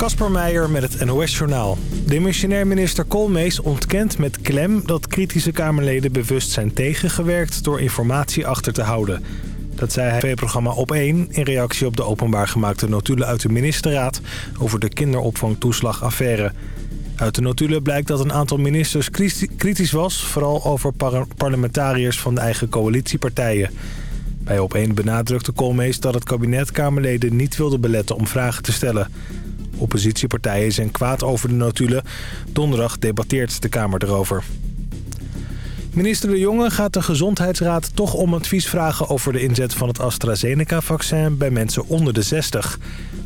Kasper Meijer met het NOS-journaal. Demissionair minister Koolmees ontkent met klem dat kritische Kamerleden bewust zijn tegengewerkt door informatie achter te houden. Dat zei hij bij het programma Op1 in reactie op de openbaar gemaakte notulen uit de ministerraad over de kinderopvangtoeslagaffaire. Uit de notulen blijkt dat een aantal ministers kritisch was, vooral over parlementariërs van de eigen coalitiepartijen. Bij Op1 benadrukte Koolmees dat het kabinet Kamerleden niet wilde beletten om vragen te stellen. Oppositiepartijen zijn kwaad over de notulen. Donderdag debatteert de Kamer erover. Minister De Jonge gaat de Gezondheidsraad toch om advies vragen... over de inzet van het AstraZeneca-vaccin bij mensen onder de 60.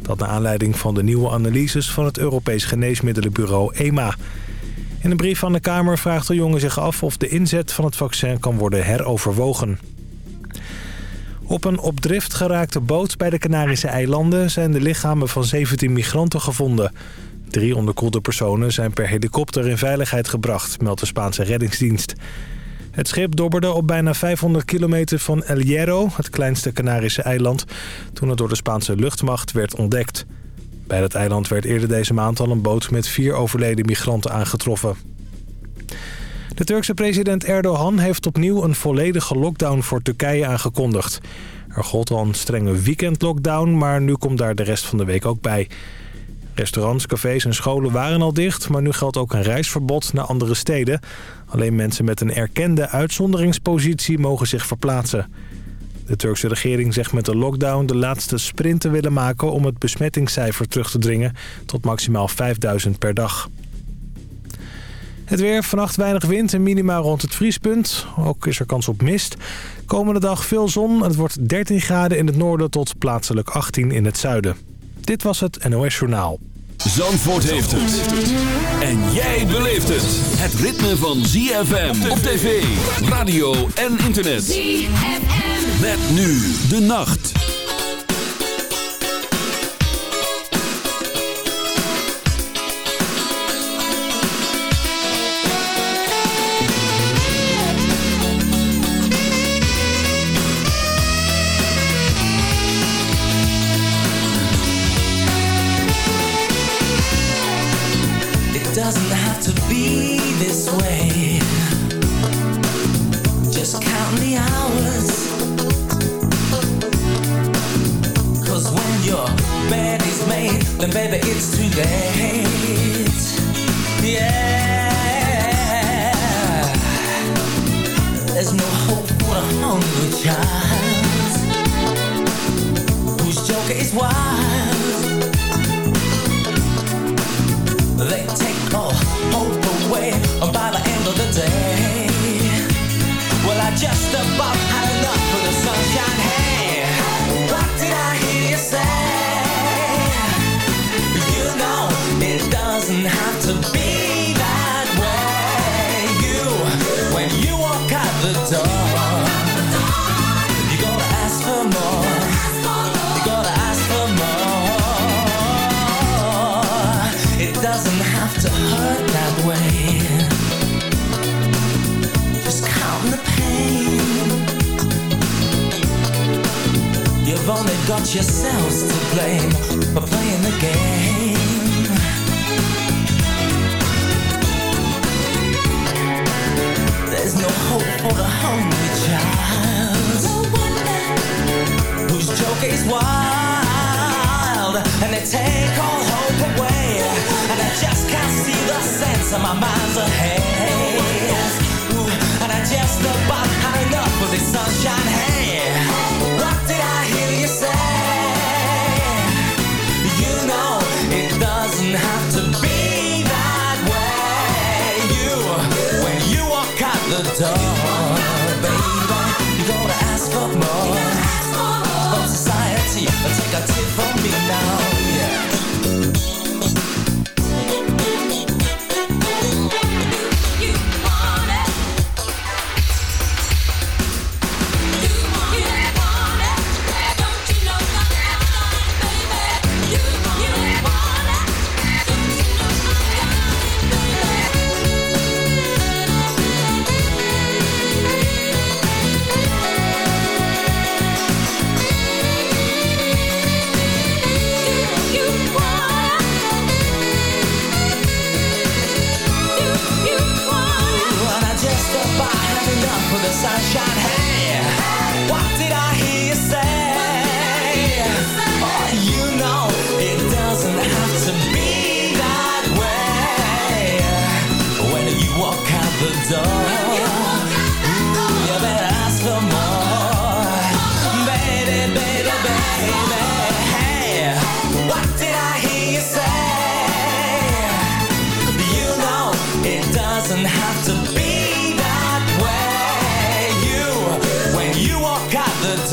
Dat naar aanleiding van de nieuwe analyses van het Europees Geneesmiddelenbureau EMA. In een brief van de Kamer vraagt De Jonge zich af... of de inzet van het vaccin kan worden heroverwogen. Op een op drift geraakte boot bij de Canarische eilanden... zijn de lichamen van 17 migranten gevonden. Drie onderkoelde personen zijn per helikopter in veiligheid gebracht... meldt de Spaanse reddingsdienst. Het schip dobberde op bijna 500 kilometer van El Hierro... het kleinste Canarische eiland... toen het door de Spaanse luchtmacht werd ontdekt. Bij dat eiland werd eerder deze maand al een boot... met vier overleden migranten aangetroffen. De Turkse president Erdogan heeft opnieuw een volledige lockdown voor Turkije aangekondigd. Er gold al een strenge weekendlockdown, maar nu komt daar de rest van de week ook bij. Restaurants, cafés en scholen waren al dicht, maar nu geldt ook een reisverbod naar andere steden. Alleen mensen met een erkende uitzonderingspositie mogen zich verplaatsen. De Turkse regering zegt met de lockdown de laatste sprint te willen maken om het besmettingscijfer terug te dringen tot maximaal 5000 per dag. Het weer, vannacht weinig wind en minimaal rond het vriespunt. Ook is er kans op mist. Komende dag veel zon. Het wordt 13 graden in het noorden tot plaatselijk 18 in het zuiden. Dit was het NOS Journaal. Zandvoort heeft het. En jij beleeft het. Het ritme van ZFM op tv, radio en internet. ZFM. Met nu de nacht. Take all hope away. And I just can't see the sense of my mind's ahead. Ooh, And I just about had enough of this sunshine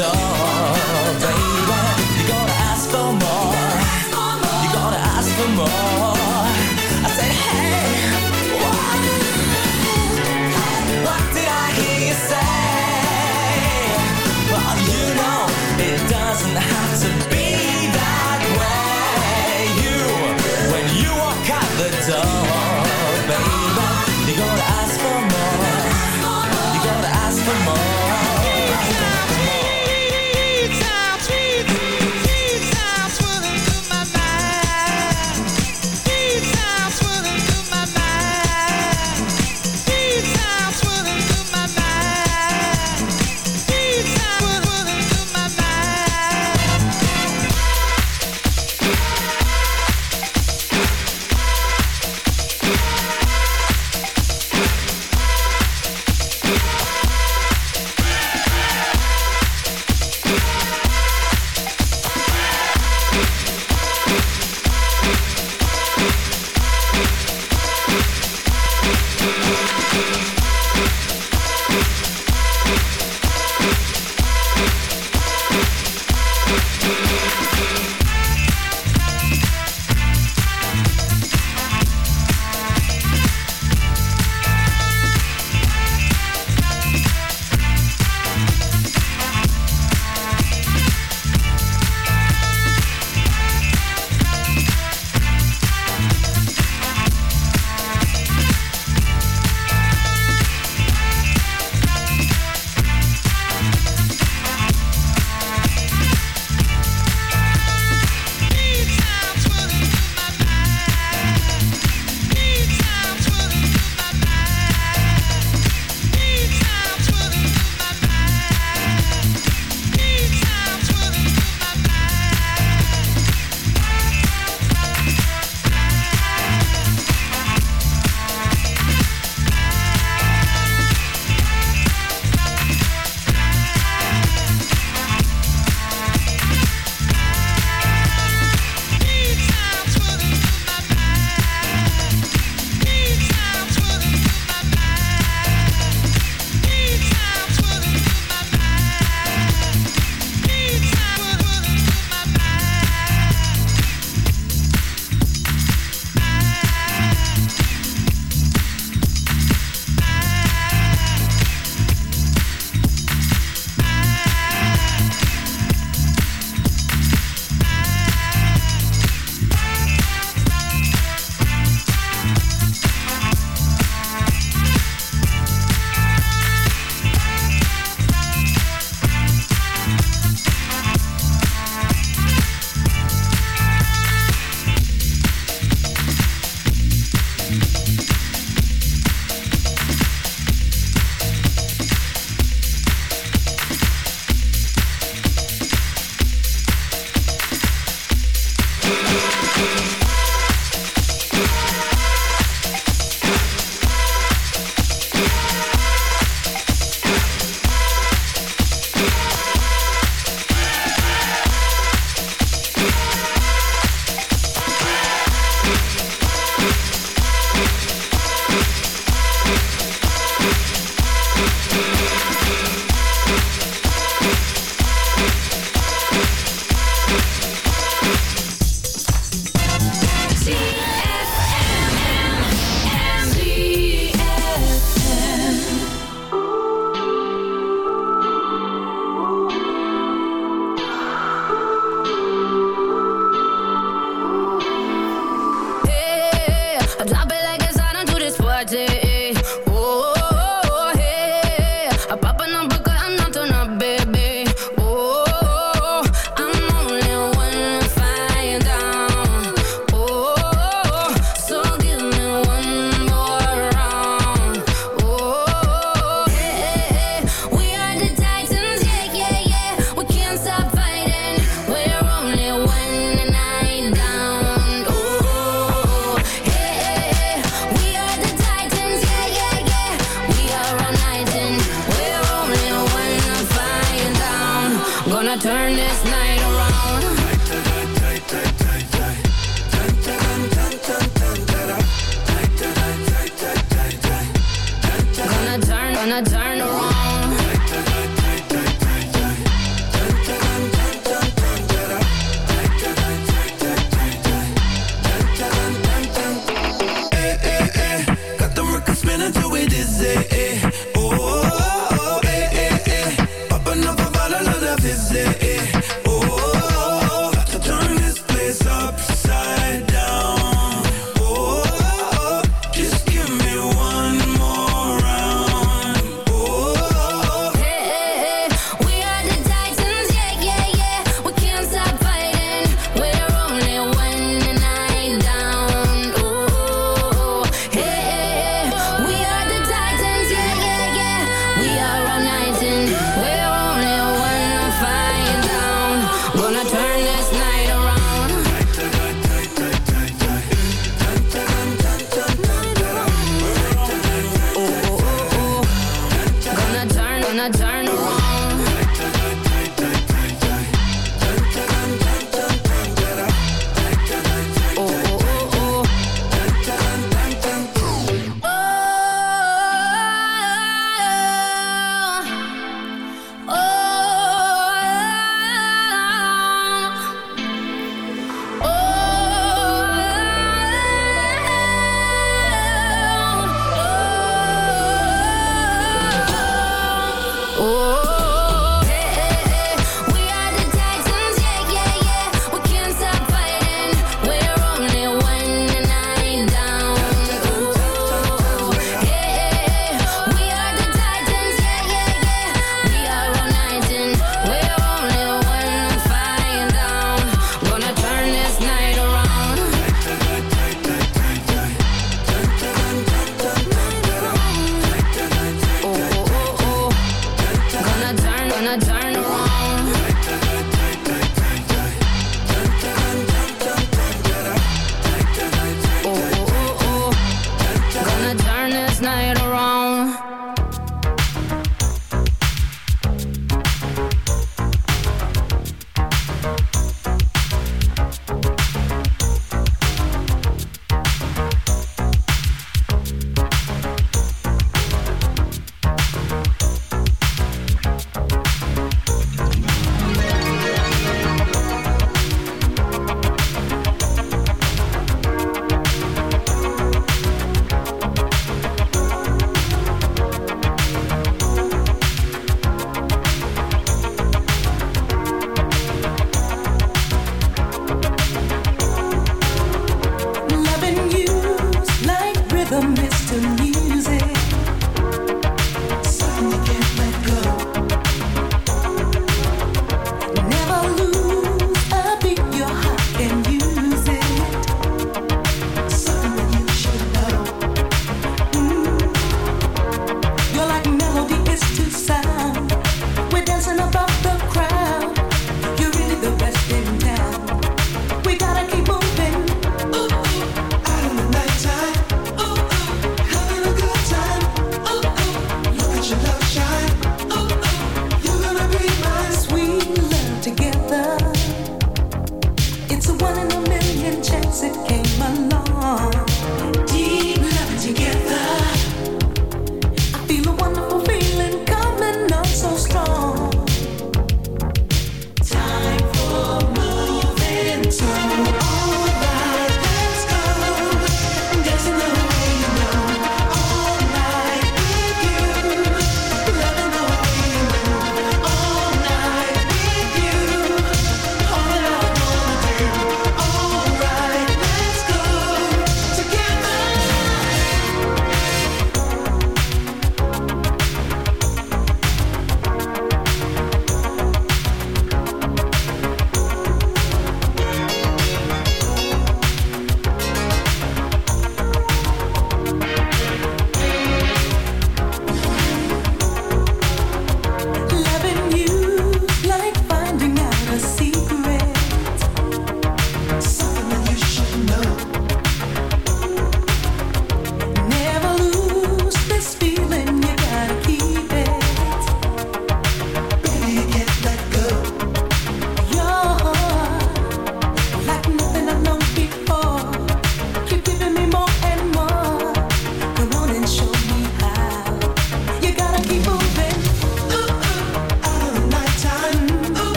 out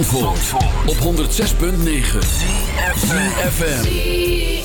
Op 106.9 CFFM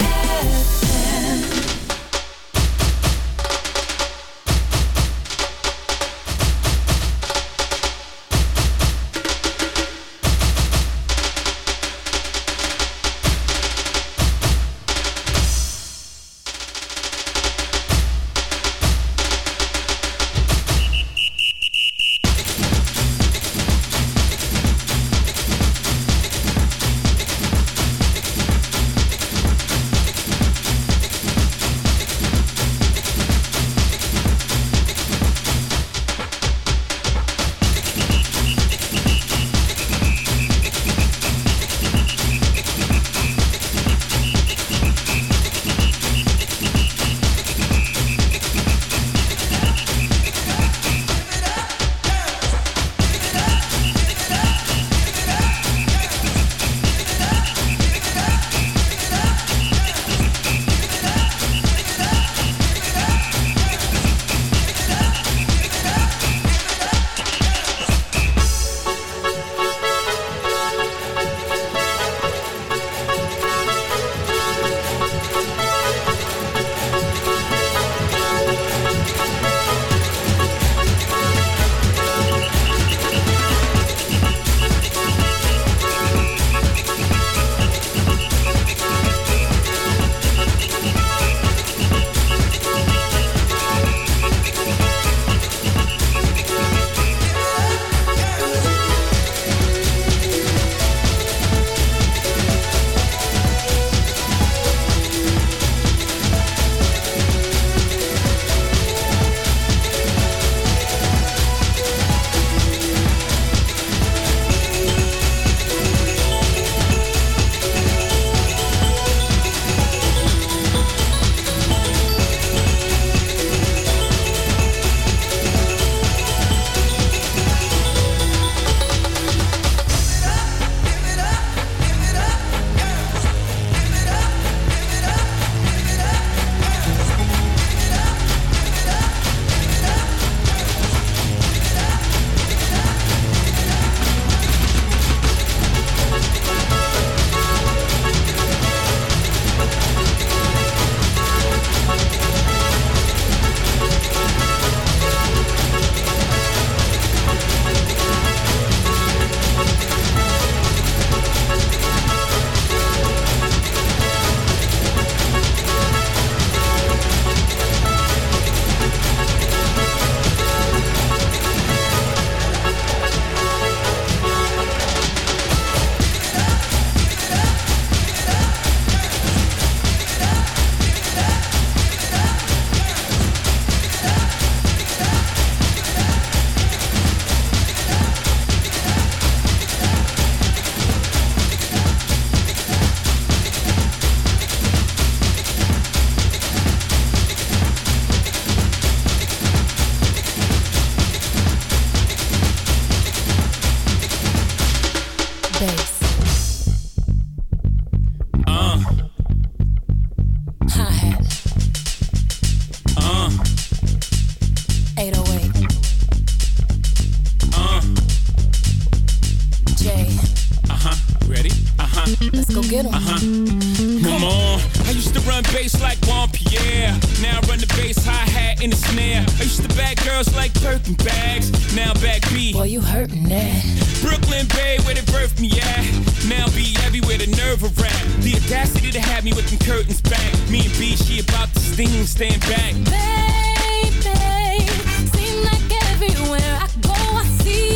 get em. Uh-huh. Come on. I used to run bass like Juan Pierre. Now I run the bass, hi hat, and the snare. I used to bag girls like Turk bags. Now back B. Boy, you hurtin' that. Brooklyn Bay, where they birthed me at. Now be everywhere, the nerve of rap. The audacity to have me with them curtains back. Me and B, she about to sting and stand back. Baby, seem like everywhere I go, I see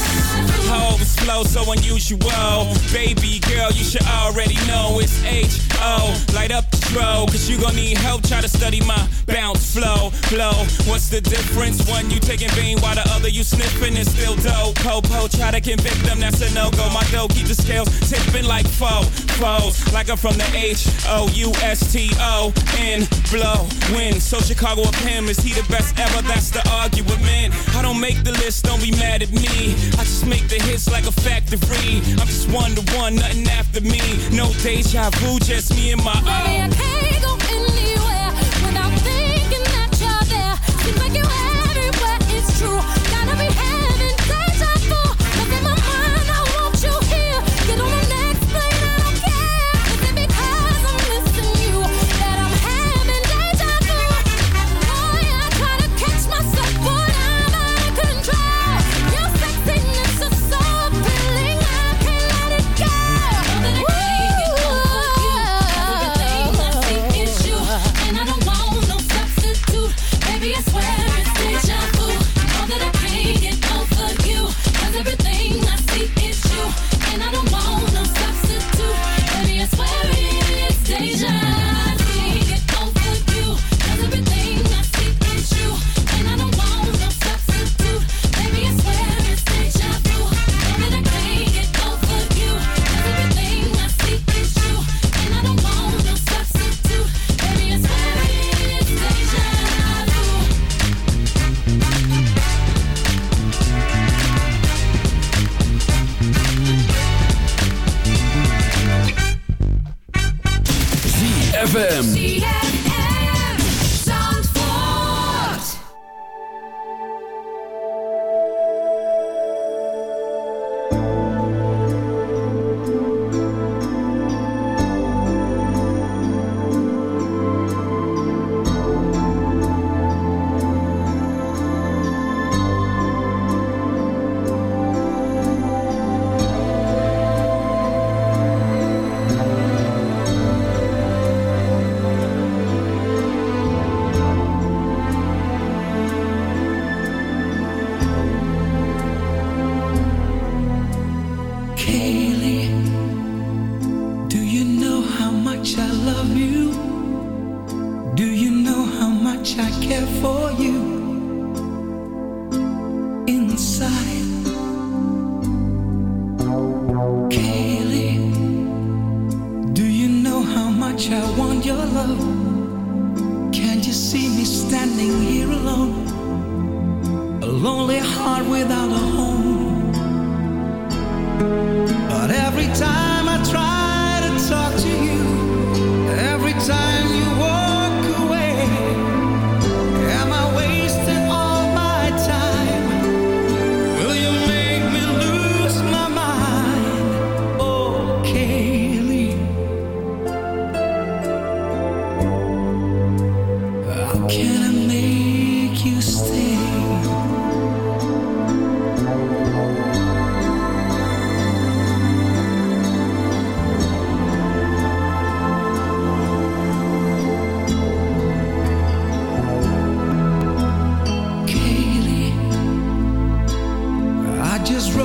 Yes so unusual. Baby girl, you should already know it's H-O. Light up the strobe, cause you gon' need help. Try to study my bounce flow, flow. What's the difference? One you taking vein while the other you sniffing is still dope. Po-po, try to convict them, that's a no-go. My dough keep the scales tipping like foe, foes. Like I'm from the H-O-U-S-T-O-N. Blow, win. So Chicago of him, is he the best ever? That's the argument. I don't make the list, don't be mad at me. I just make the hits like a factory. I'm just one to one, nothing after me. No deja vu, just me and my own. Baby, I can't go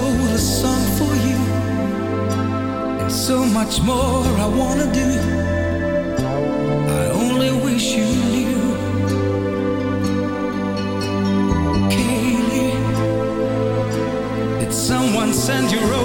wrote a song for you, and so much more I wanna do. I only wish you knew, Kaylee. Did someone send you roses?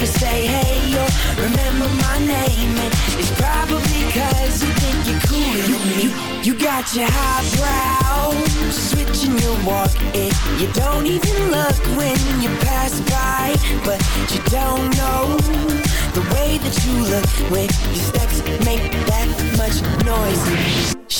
you say hey or remember my name, and it's probably cause you think you're cooler than me. You got your highbrow, switching your walk, and you don't even look when you pass by, but you don't know the way that you look when your steps make that much noise.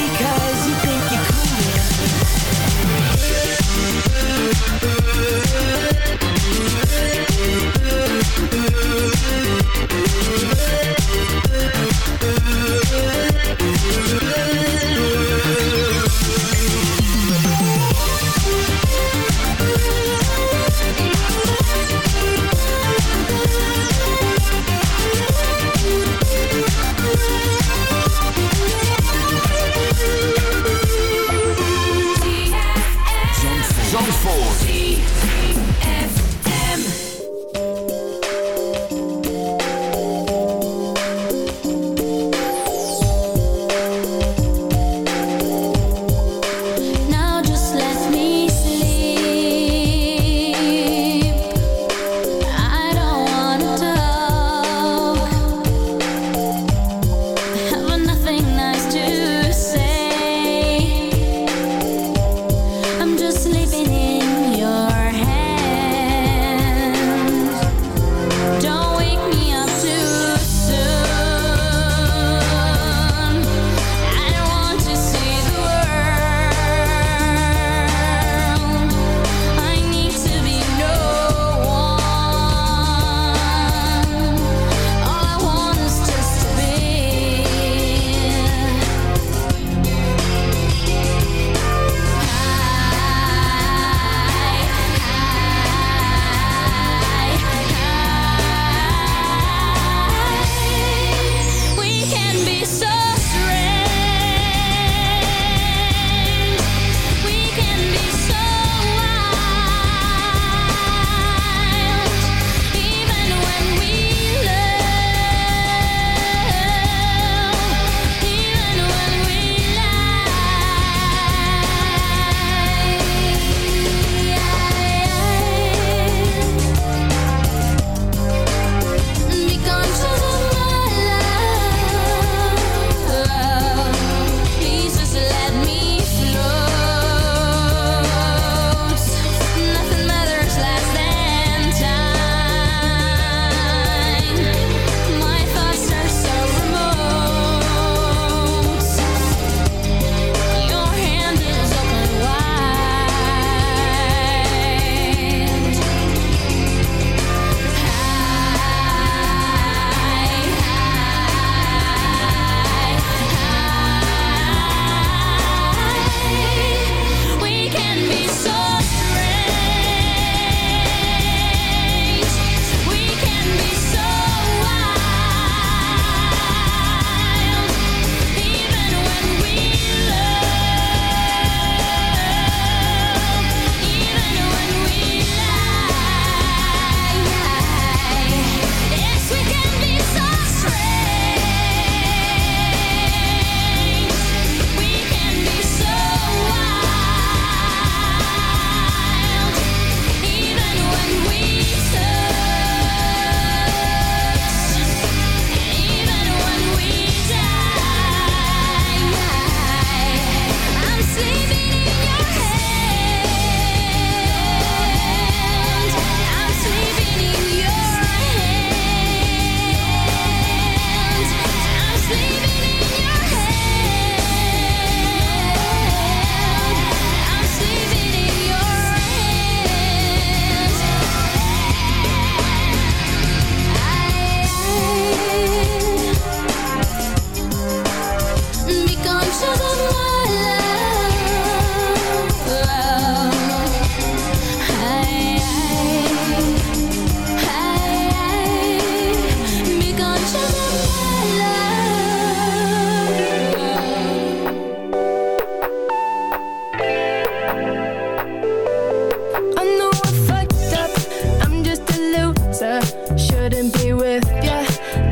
with ya.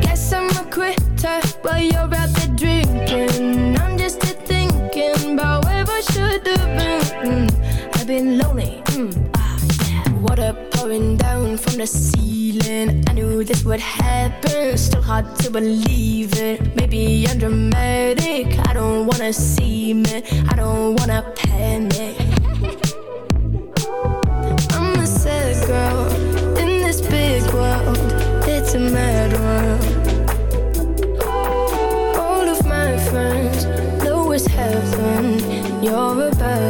Guess I'm a quitter while you're out there drinking. I'm just here thinking about where I should have been. Mm, I've been lonely, mm, ah, yeah. Water pouring down from the ceiling. I knew this would happen, still hard to believe it. Maybe I'm dramatic, I don't wanna see me. I don't wanna panic. I'm a sad girl. It's a mad world. All of my friends know it's heaven. You're a bad.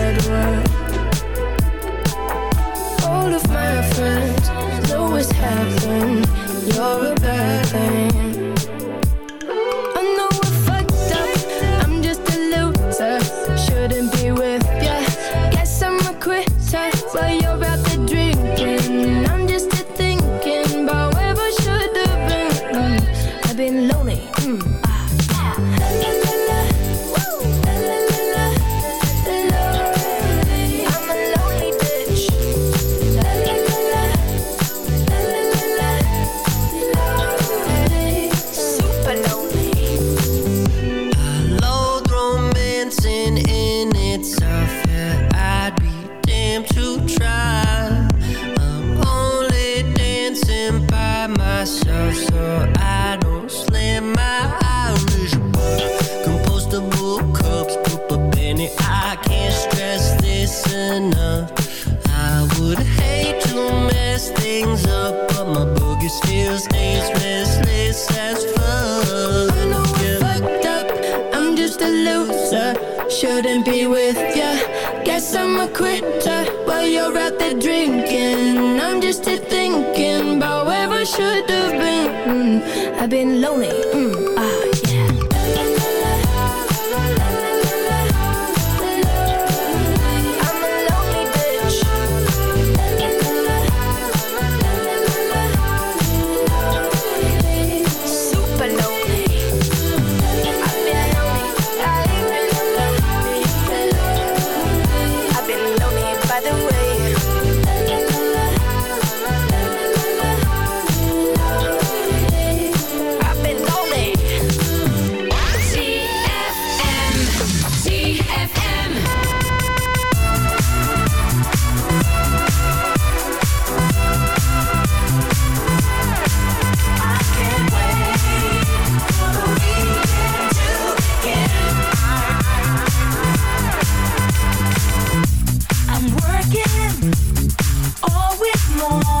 more.